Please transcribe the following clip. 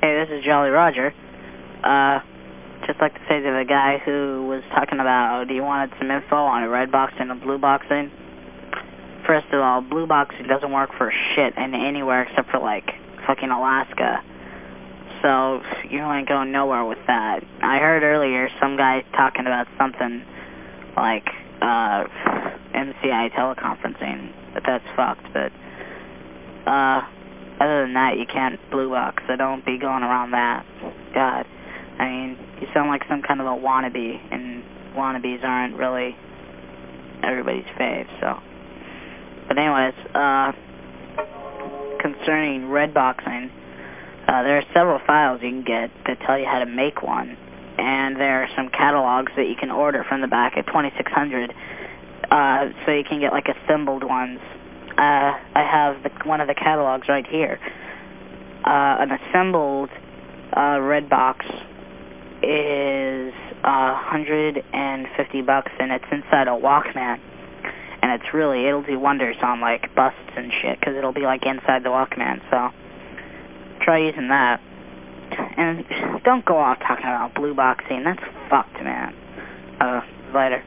Hey, this is Jolly Roger. Uh, just like to say to the guy who was talking about, oh, do you wanted some info on a red box and a blue box boxing? First of all, blue boxing doesn't work for shit in anywhere except for like fucking Alaska. So you ain't going nowhere with that. I heard earlier some guy talking about something like uh, MCI teleconferencing, but that's fucked. But uh, other than that, you can't blue box, so don't be going around that. God. I mean, you sound like some kind of a wannabe, and wannabes aren't really everybody's fave, so. But anyways, uh, concerning red boxing, uh, there are several files you can get that tell you how to make one, and there are some catalogs that you can order from the back at 2600, uh, so you can get like assembled ones. Uh, I have the, one of the catalogs right here. Uh, an assembled uh, red box is uh, 150 bucks, and it's inside a Walkman. And it's really, it'll do wonders on like busts and shit, because it'll be like inside the Walkman, so try using that. And don't go off talking about blue boxing, that's fucked, man. Uh, later.